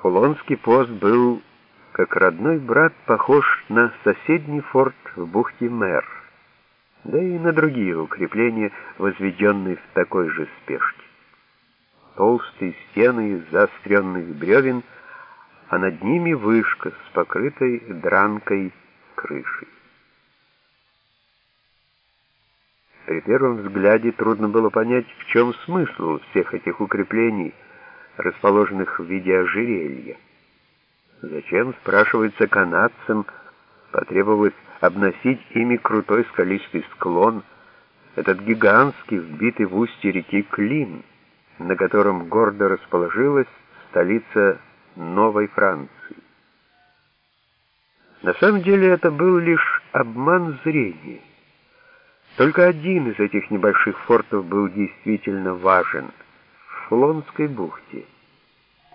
Фулонский пост был, как родной брат, похож на соседний форт в бухте Мэр, да и на другие укрепления, возведенные в такой же спешке. Толстые стены из заостренных бревен, а над ними вышка с покрытой дранкой крышей. При первом взгляде трудно было понять, в чем смысл всех этих укреплений, расположенных в виде ожерелья. Зачем, спрашивается канадцам, потребовалось обносить ими крутой скалистый склон, этот гигантский, вбитый в устье реки Клин, на котором гордо расположилась столица Новой Франции. На самом деле это был лишь обман зрения. Только один из этих небольших фортов был действительно важен — Флонской бухте.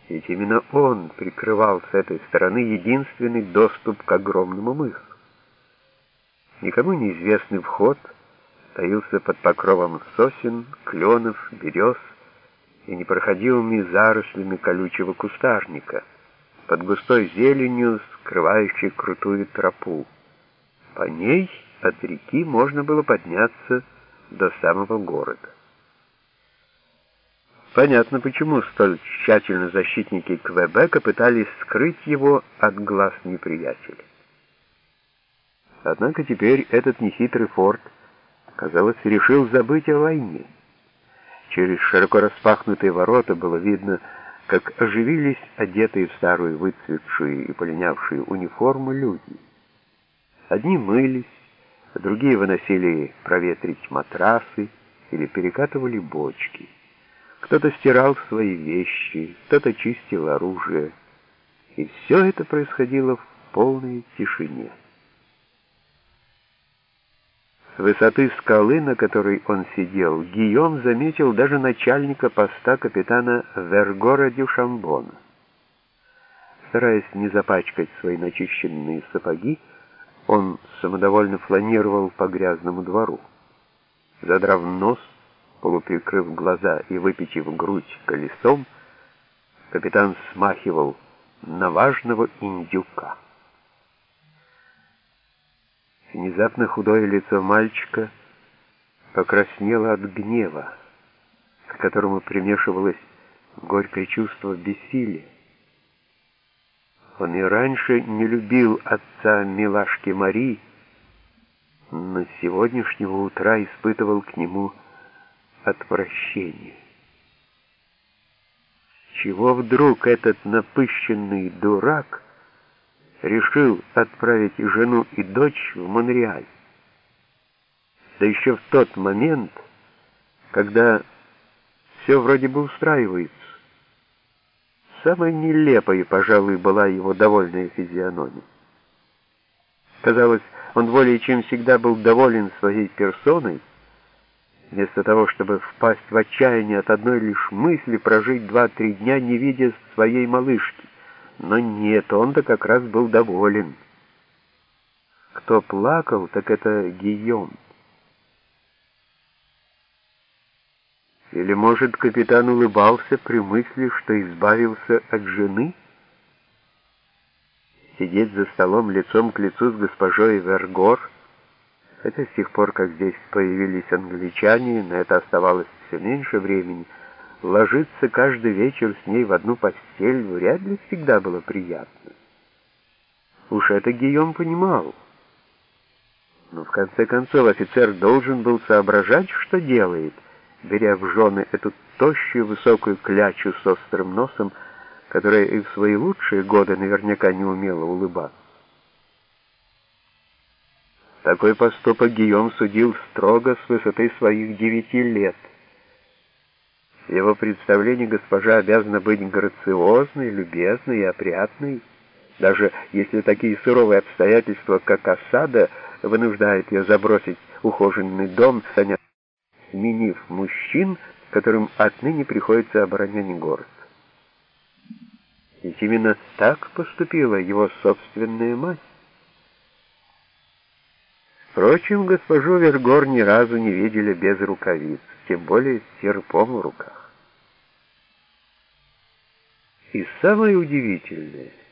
Ведь именно он прикрывал с этой стороны единственный доступ к огромному мысу. Никому неизвестный вход таился под покровом сосен, кленов, берез и непроходимыми зарослями колючего кустарника, под густой зеленью, скрывающей крутую тропу. По ней от реки можно было подняться до самого города. Понятно, почему столь тщательно защитники Квебека пытались скрыть его от глаз неприятеля. Однако теперь этот нехитрый форт, казалось, решил забыть о войне. Через широко распахнутые ворота было видно, как оживились одетые в старую выцветшую и полинявшую униформу люди. Одни мылись, другие выносили проветрить матрасы или перекатывали бочки. Кто-то стирал свои вещи, кто-то чистил оружие. И все это происходило в полной тишине. С высоты скалы, на которой он сидел, Гийом заметил даже начальника поста капитана Вергора Дюшамбона. Стараясь не запачкать свои начищенные сапоги, он самодовольно фланировал по грязному двору. Задрав нос, полуприкрыв глаза и выпитив грудь колесом, капитан смахивал на важного индюка. Внезапно худое лицо мальчика покраснело от гнева, к которому примешивалось горькое чувство бессилия. Он и раньше не любил отца милашки Мари, но с сегодняшнего утра испытывал к нему отвращение. Чего вдруг этот напыщенный дурак решил отправить жену и дочь в Монреаль? Да еще в тот момент, когда все вроде бы устраивается. Самой нелепой, пожалуй, была его довольная физиономия. Казалось, он более чем всегда был доволен своей персоной, вместо того, чтобы впасть в отчаяние от одной лишь мысли прожить два-три дня, не видя своей малышки. Но нет, он-то как раз был доволен. Кто плакал, так это Гийом. Или, может, капитан улыбался при мысли, что избавился от жены? Сидеть за столом лицом к лицу с госпожой Вергор — Хотя с тех пор, как здесь появились англичане, на это оставалось все меньше времени, ложиться каждый вечер с ней в одну постель вряд ли всегда было приятно. Уж это Гийом понимал. Но в конце концов офицер должен был соображать, что делает, беря в жены эту тощую высокую клячу с острым носом, которая и в свои лучшие годы наверняка не умела улыбаться. Такой поступок Гийом судил строго с высоты своих девяти лет. Его представлении госпожа обязана быть грациозной, любезной и опрятной, даже если такие суровые обстоятельства, как осада, вынуждают ее забросить ухоженный дом, сменив мужчин, которым отныне приходится оборонять город. Ведь именно так поступила его собственная мать. Впрочем, госпожу Вергор ни разу не видели без рукавиц, тем более с серпом в руках. И самое удивительное —